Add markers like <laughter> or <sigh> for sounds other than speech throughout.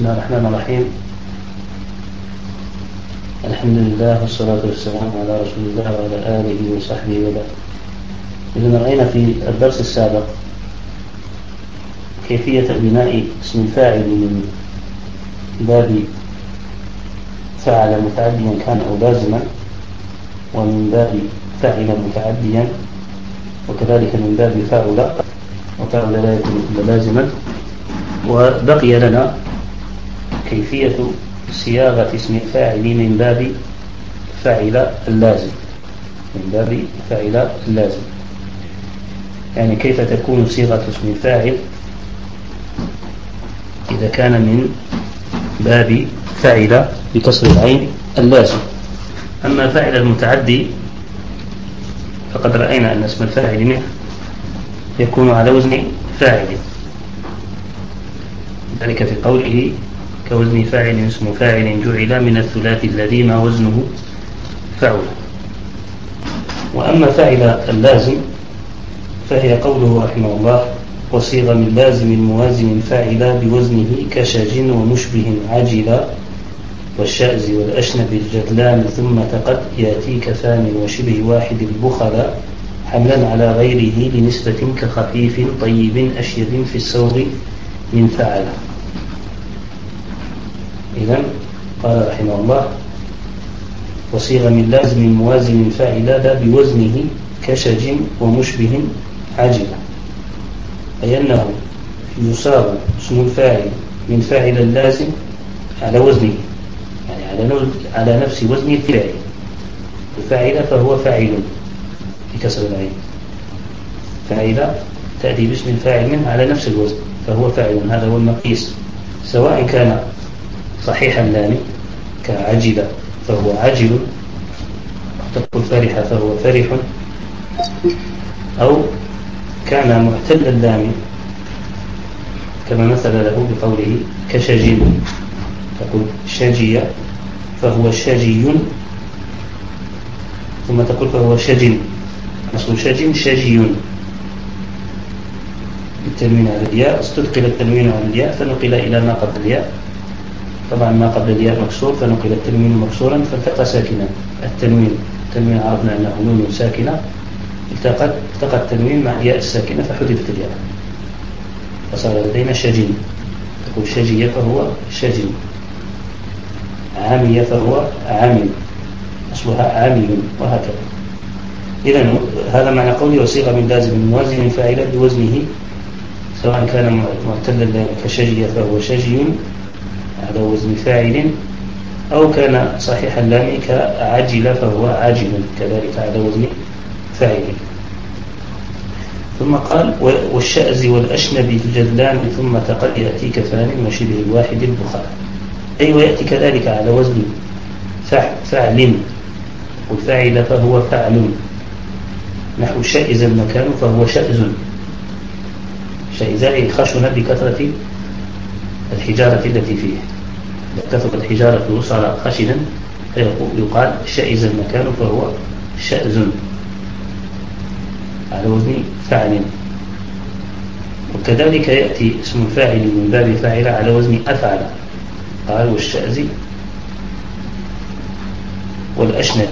بسم الله الرحمن الرحيم. الحمد لله والصلاة والسلام على رسول الله وعلى آله وصحبه وبعد. إذا رأينا في الدرس السابق كيفية بناء اسم الفاعل من باب فعل متعديا كان أو لازما ومن باب فعل متعديا وكذلك من باب فاعل وفاعل لا يكون لازما وبقي لنا كيفية صياغة اسم الفاعل من باب فعل اللازم. من باب فعل اللازم. يعني كيف تكون صيغة اسم الفاعل إذا كان من باب فعل بكسر العين اللازم؟ أما فاعل المتعدي فقد رأينا أن اسم الفاعل منه يكون على وزن فاعل. ذلك في قوله كوزن فاعل اسم فاعل جعل من الثلاث الذي ما وزنه فعل. وأما فاعل اللازم فهي قوله رحمه الله وصيغ من لازم موازن فاعلا بوزنه كشج ومشبه عجلا والشأز والأشنب الجدلان ثم تقد يأتي كفان وشبه واحد البخلا حملا على غيره لنسبة كخفيف طيب أشيب في السور من فعل. إذا قال رحمه الله وصيغ من لازم موازن فاعلا لا بوزنه كشج ومشبه عجلا أي أنه يصاب اسم الفاعل من فاعل اللازم على وزنه يعني على على نفس وزن الفاعل الفاعل فهو فاعل بكسر العين فاعل تأتي باسم الفاعل منه على نفس الوزن فهو فاعل هذا هو المقيس سواء كان صحيح اللام كعجل فهو عجل تقول فرح فهو فرح. أو كان معتل اللام كما مثل له بقوله كشجي تقول شجي فهو شجي. ثم تقول فهو شج أصل شج شجي. بالتنوين على الياء استثقل التنوين على الياء فنقل إلى ما قبل الياء. طبعا ما قبل الياء مكسور فنقل التنوين مكسورا فالتقى ساكنا التنوين التنوين عرفنا أنه نون ساكنة. التقت التقى التنوين مع الياء الساكنة فحذفت الياء. فصار لدينا شجين تقول شجية فهو شجين عامية فهو عامل. أصلها عامل وهكذا. إذا هذا معنى قولي وصيغة من لازم موازن فاعلا بوزنه سواء كان معتلا كشجية فهو شجي على وزن فاعل أو كان صحيح اللام كعجل فهو عاجل كذلك على وزن فاعل. ثم قال والشأز والأشنب الجذلان ثم تقد يأتي كفان وشبه الواحد البخار أي ويأتي كذلك على وزن فعل والفاعل فهو فعل نحو شائز المكان فهو شأز. شائزاء خشن بكثرة الحجارة التي فيه. كثرة الحجارة وصار خشنا فيقال شائز المكان فهو شأز. على وزن فعل وكذلك يأتي اسم الفاعل من باب فاعل على وزن أفعل. قال والشأز والأشنب.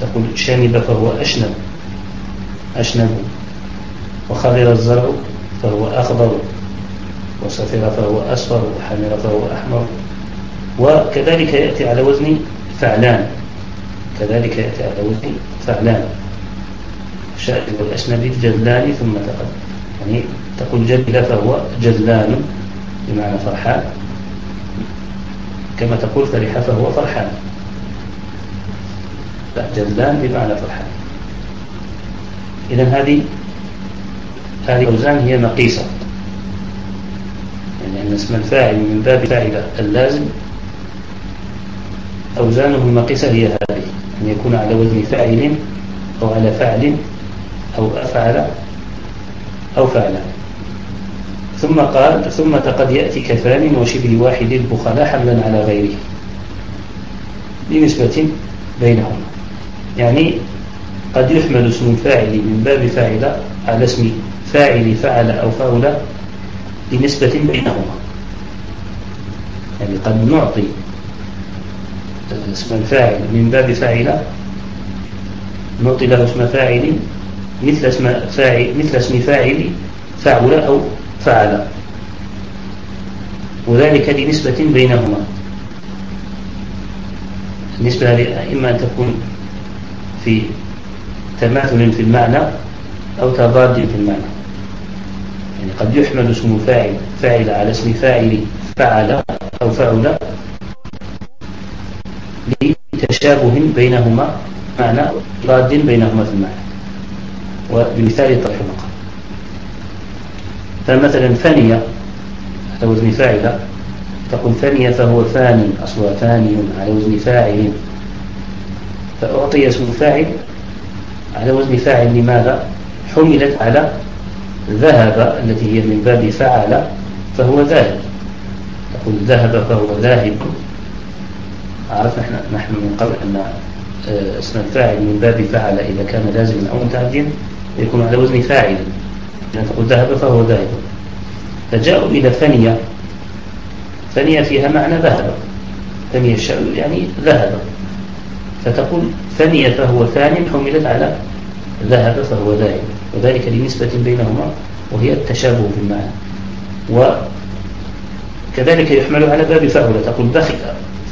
تقول شنب فهو أشنب. أشنب. وخضر الزرع فهو أخضر. وصفر فهو أصفر وحمر فهو أحمر. وكذلك يأتي على وزن فعلان. كذلك يأتي على وزن فعلان. الشائب والأسند جذلان ثم تقدم يعني تقول جذل فهو جذلان بمعنى فرحان. كما تقول فرح فهو فرحان. لا جذلان بمعنى فرحان. إذا هذه هذه الأوزان هي مقيسة اسم الفاعل من باب فاعل اللازم أوزانه المقيسة هي هذه أن يكون على وزن فاعل أو على فعل أو أفعل أو فعل. ثم قال ثم قد يأتي كفان وشبه واحد البخلاء حملا على غيره بنسبة بينهما. يعني قد يحمل اسم الفاعل من باب فاعل على اسم فاعل فعل أو فعل بنسبة بينهما. يعني قد نعطي اسم الفاعل من باب فاعل نعطي له اسم فاعل مثل اسم فاعل مثل اسم فاعل فعل أو فعل. وذلك لنسبة بينهما. النسبة إما أن تكون في تماثل في المعنى أو تضاد في المعنى. يعني قد يحمل اسم فاعل فاعل على اسم فاعل فعل. أو فعل لتشابه بينهما معنى ضاد بينهما في المعنى وبمثال طرح المقام. فمثلا ثانية على وزن فاعل تقول ثانية فهو ثاني أصلها ثاني على وزن فاعل. فأعطي اسم فاعل على وزن فاعل لماذا؟ حملت على ذهب التي هي من باب فعل فهو ذاهب تقول ذهب فهو ذاهب. عرفنا نحن, نحن من قبل أن آه، اسم الفاعل من باب فعل إذا كان لازما أو متعديا يكون على وزن فاعل. يعني تقول ذهب فهو ذاهب. فجاءوا إلى ثانية. ثانية فيها معنى ذهب. ثانية يعني ذهب. فتقول ثانية فهو ثان حملت على ذهب فهو ذاهب. وذلك لنسبة بينهما وهي التشابه في المعنى. وكذلك يحمل على باب فعل تقول بخل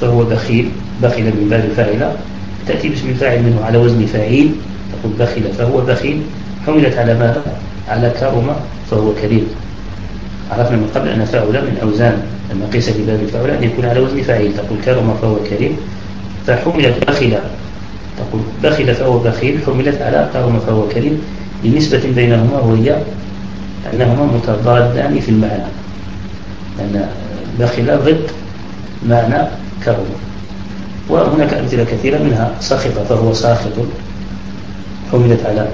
فهو بخيل بخل من باب فاعل. تأتي باسم الفاعل منه على وزن فاعيل. تقول بخل فهو بخيل حملت على ماذا على كرم فهو كريم عرفنا من قبل أن فاعل من أوزان المقيسة لباب الفاعل أن يكون على وزن فاعل تقول كرم فهو كريم فحملت بخل تقول بخل فهو بخيل حملت على كرم فهو كريم لنسبة بينهما وهي أنهما متضادان في المعنى. لأن بخل ضد معنى كرم. وهناك أمثلة كثيرة منها سخط فهو ساخط. حملت على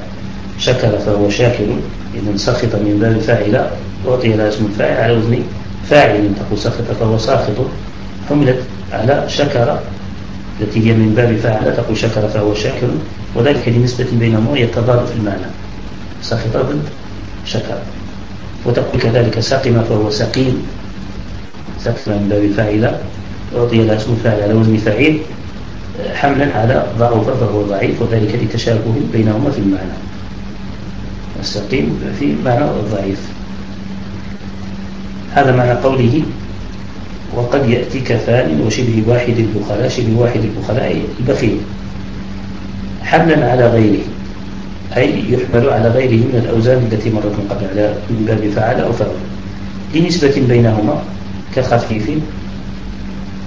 شكر فهو شاكر إذا سخط من باب فاعل. أعطي لها اسم الفاعل على وزن فاعل. تقول سخط فهو ساخط. حملت على شكر التي هي من باب فاعل تقول شكر فهو شاكر وذلك لنسبة بينهما يتضاد في المعنى. سخط ضد شكر وتقول كذلك ساقم فهو سقيم. سقم من باب فاعل أعطي لها اسم فاعل على وزن فاعل حملا على ضعف فهو ضعيف وذلك لتشابه بينهما في المعنى. السقيم في معنى الضعيف هذا معنى قوله وقد يأتي كفان وشبه واحد البخلاء شبه واحد البخلاء البخيل. حملا على غيره أي يحمل على غيره من الأوزان التي مرت من قبل على من باب فعل أو فعل. لنسبة بينهما كخفيف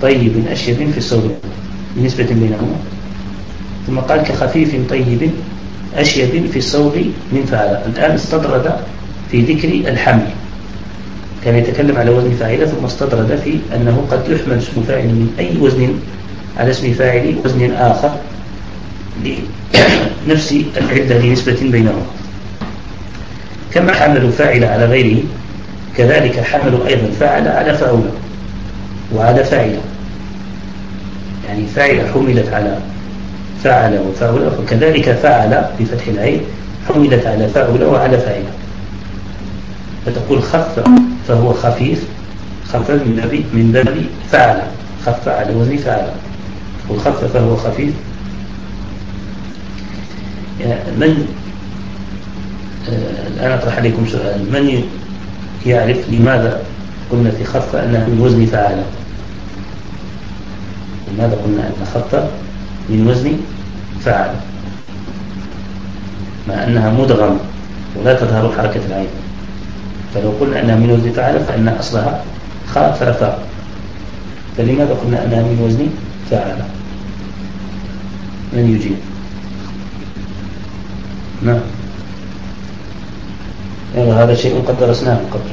طيب أشيب في الصوت. بنسبة بينهما ثم قال كخفيف طيب أشيب في الصوت من فعل الآن استطرد في ذكر الحمل. كان يتكلم على وزن فاعل ثم استطرد في أنه قد يحمل اسم فاعل من أي وزن على اسم فاعل وزن آخر لنفس العدة لنسبة بينهما. كما حملوا فاعل على غيره كذلك حملوا أيضا فاعل على فاعل وعلى فاعل. يعني فاعل حملت على فعل وفعل وكذلك فعل بفتح العين حملت على فعل وعلى فاعل. فتقول خف فهو خفيف خف من باب من باب فعل خف على وزن فعل تقول خف فهو خفيف. من آه، الآن أطرح عليكم سؤال. من يعرف لماذا قلنا في خف أنها من وزن فعل لماذا قلنا أن خف من وزن فعل مع أنها مدغمة ولا تظهر حركة العين. فلو قلنا أنها من وزن فعل فإن أصلها خفف فلماذا قلنا أنها من وزن فعل من يجيب. نعم. يعني هذا شيء قد درسناه من قبل.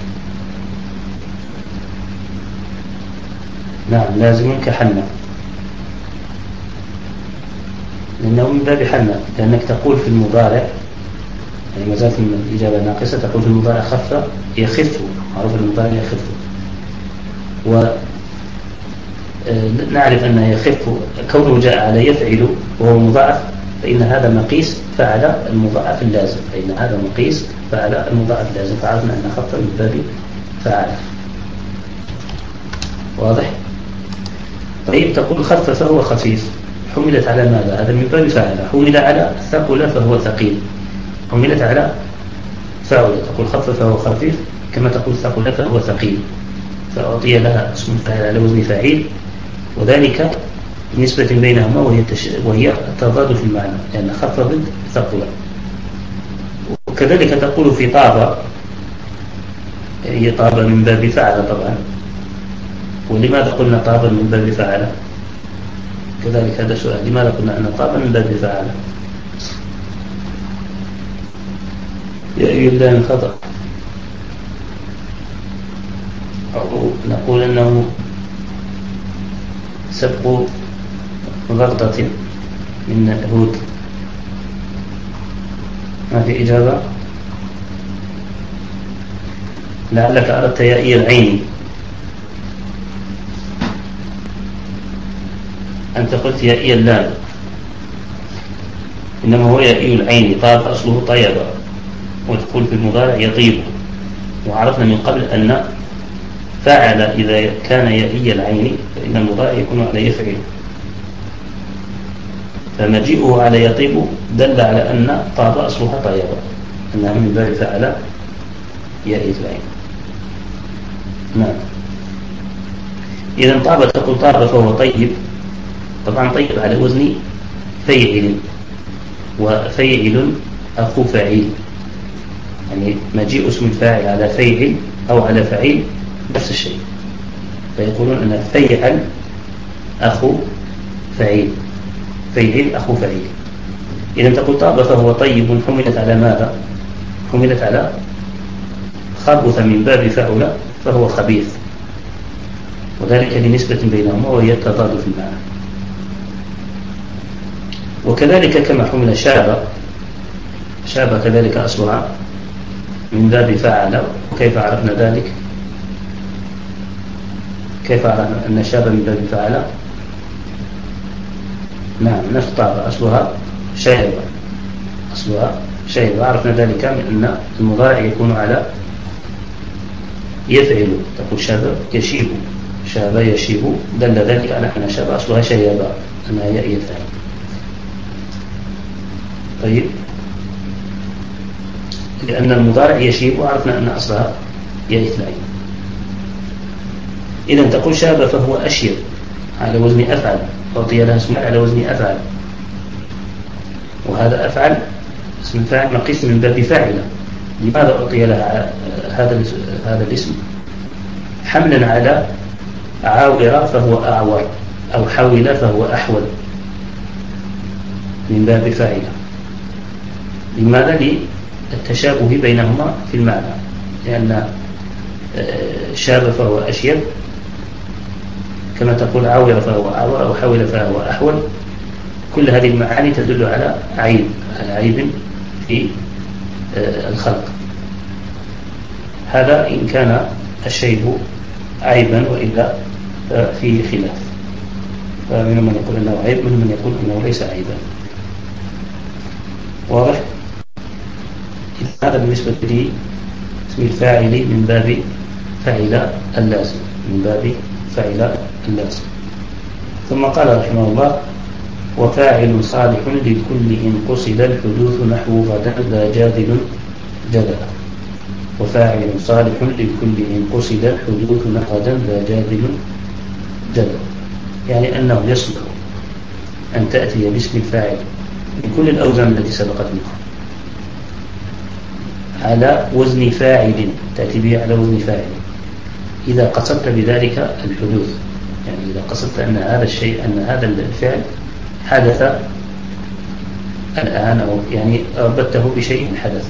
نعم لازم كحنة لأنه من باب حنة لأنك تقول في المضارع يعني ما زالت الإجابة ناقصة تقول في المضارع خف يخف معروف المضارع يخف. و آه، نعرف أنه يخف كونه جاء على يفعل وهو مضاعف فإن هذا مقيس فعل المضاعف اللازم فإن هذا مقيس فعل المضاعف اللازم. فعرفنا أن خف من باب فعل واضح؟ طيب تقول خف فهو خفيف. حملت على ماذا؟ هذا من باب فعل حمل على ثقل فهو ثقيل. حملت على فعل تقول خف فهو خفيف كما تقول ثقل فهو ثقيل. فأعطي لها اسم فاعل على وزن فاعل. وذلك نسبة بينهما وهي, تش... وهي التضاد في المعنى لأن خف ضد ثقل وكذلك تقول في طابة هي طابة من باب فعل طبعا. ولماذا قلنا طابة من باب فعل؟ كذلك هذا سؤال لماذا قلنا أن طابة من باب فعل؟ يا أيها الله خطأ. أو نقول أنه سبق غلطة من هود. ما في إجابة؟ لعلك أردت يائي العين. أنت قلت يائي اللام. إنما هو يائي العين. طاب أصله طيبة وتقول في المضارع يطيب. وعرفنا من قبل أن فعل إذا كان يائي العين فإن المضارع يكون على يفعل فمجيئه على يطيب دل على أن طاب أصلها طيبة أنها من باب فعل يائي العين نعم. إذا طاب تقول طاب فهو طيب. طبعا طيب على وزن فيعل وفيعل أخو فعيل يعني مجيء اسم الفاعل على فيعل أو على فعيل نفس الشيء. فيقولون أن فيعل أخو فعيل فيعل أخو فعيل إذا تقول طاب فهو طيب. حملت على ماذا؟ حملت على خبث من باب فعل فهو خبيث. وذلك لنسبة بينهما وهي التضاد في المعنى. وكذلك كما حمل شاب شاب كذلك أصلها من باب فعل. وكيف عرفنا ذلك؟ كيف عرفنا أن شاب من باب فعل؟ نعم نفطر أصلها شيبة أصلها شيبة عرفنا ذلك من أن المضارع يكون على يفعل تقول شاب يشيب. شاب يشيب. دل ذلك على أن شاب أصلها شيبة أنها يفعل طيب. لأن المضارع يشيب. وعرفنا أن أصلها إثنين إذا تقول شاب فهو أشيب على وزن أفعل. أعطي لها اسم على وزن أفعل. وهذا أفعل اسم فاعل مقيس من باب فاعلة لماذا أعطي لها هذا هذا الاسم؟ حملا على عاور فهو أعور أو حول فهو أحول. من باب فاعلة لماذا؟ للتشابه بينهما في المعنى. لأن آه، شاب فهو أشيب كما تقول عاور فهو أعور أو حول فهو أحول. كل هذه المعاني تدل على عيب على عيب في آه، الخلق. هذا إن كان الشيب عيبا وإلا في خلاف. فمنهم من يقول أنه عيب منهم من يقول أنه ليس عيبا. واضح؟ هذا بالنسبة لي اسم الفاعل من باب فعل اللازم من باب فعل اللازم ثم قال رحمه الله وفاعل صالح للكل إن قصد الحدوث نحو غدا ذا جادل جدلا. وفاعل صالح للكل إن قصد الحدوث نحو غدا ذا جادل جدلا. يعني أنه يصلح أن تأتي باسم الفاعل من كل الأوزان التي سبقت منها على وزن فاعل تأتي به على وزن فاعل. إذا قصدت بذلك الحدوث. يعني إذا قصدت أن هذا الشيء أن هذا الفعل حدث الآن أو يعني ربطته بشيء حدث.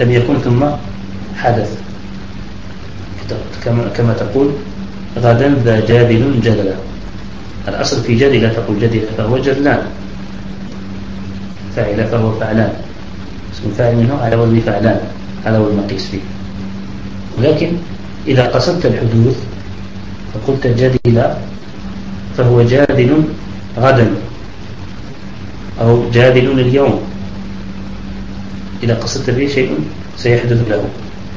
لم يكن ثم حدث. كما, تقول غدا ذا جادل جدلا. الأصل في جدل تقول جدل فهو جدلان. فاعل فهو فعلان. اسم فاعل منه على وزن فعلان هذا هو المقيس فيه. ولكن إذا قصدت الحدوث فقلت جدل فهو جادل غدا أو جادل اليوم. إذا قصدت به شيء سيحدث له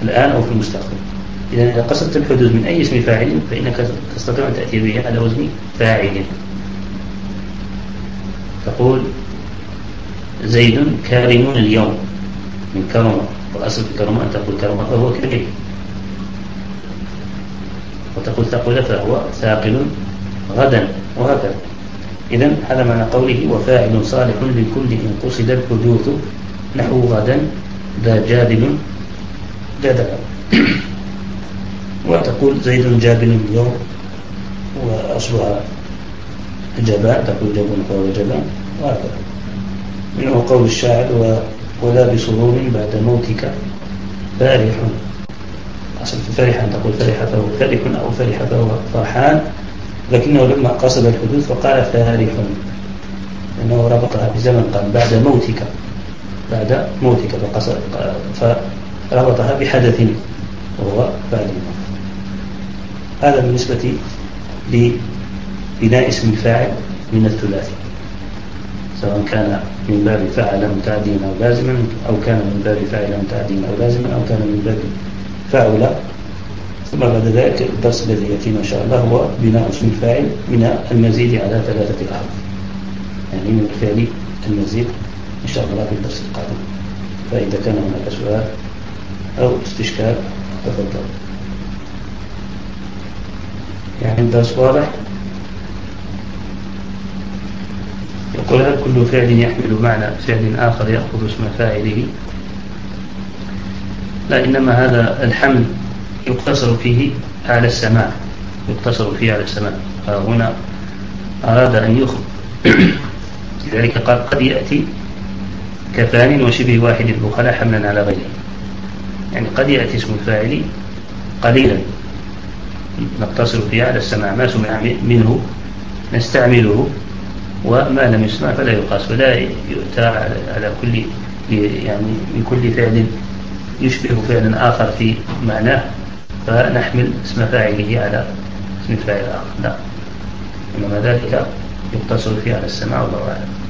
الآن أو في المستقبل. إذا إذا قصدت الحدوث من أي اسم فاعل فإنك تستطيع أن تأتي به على وزن فاعل. تقول زيد كارم اليوم من كرم والأصل في كرم أن تقول كرم فهو كريم وتقول ثقل فهو ثاقل غدا وهكذا. إذا هذا معنى قوله وفاعل صالح لكل إن قصد الحدوث نحو غدا ذا جابل جدل وتقول زيد جابل اليوم وأصلها جباء تقول جبل فهو جبان وهكذا. منه قول الشاعر ولا بسرور بعد موتك فارح أصل فرح أن تقول فرح فهو فرح أو فرح فهو فرحان لكنه لما قصد الحدوث فقال فارح لأنه ربطها بزمن قال بعد موتك. بعد موتك فقصد فربطها بحدث وهو بعد الموت. هذا بالنسبة لبناء اسم الفاعل من الثلاثي. سواء كان من باب فعل متعديا أو لازما أو كان من باب فاعل متعديا أو لازما أو كان من باب فعل ثم بعد ذلك الدرس الذي يأتينا إن شاء الله هو بناء اسم الفاعل من المزيد على ثلاثة أحرف يعني من الفعل المزيد إن شاء الله في الدرس القادم. فإذا كان هناك سؤال أو استشكال تفضل. يعني الدرس واضح؟ يقول هل كل فعل يحمل معنى فعل آخر يأخذ اسم فاعله؟ لا إنما هذا الحمل يقتصر فيه على السماع يقتصر فيه على السماع فهنا أراد أن يخبر <coughs> لذلك قال قد يأتي كفان وشبه واحد البخلاء حملا على غيره. يعني قد يأتي اسم الفاعل قليلا. نقتصر فيه على السماع ما سمع منه نستعمله وما لم يسمع فلا يقاس ولا يؤتى على كل يعني من كل فعل يشبه فعل آخر في معناه فنحمل اسم فاعله على اسم فاعل آخر. لا. إنما ذلك يقتصر فيه على السماع والله أعلم.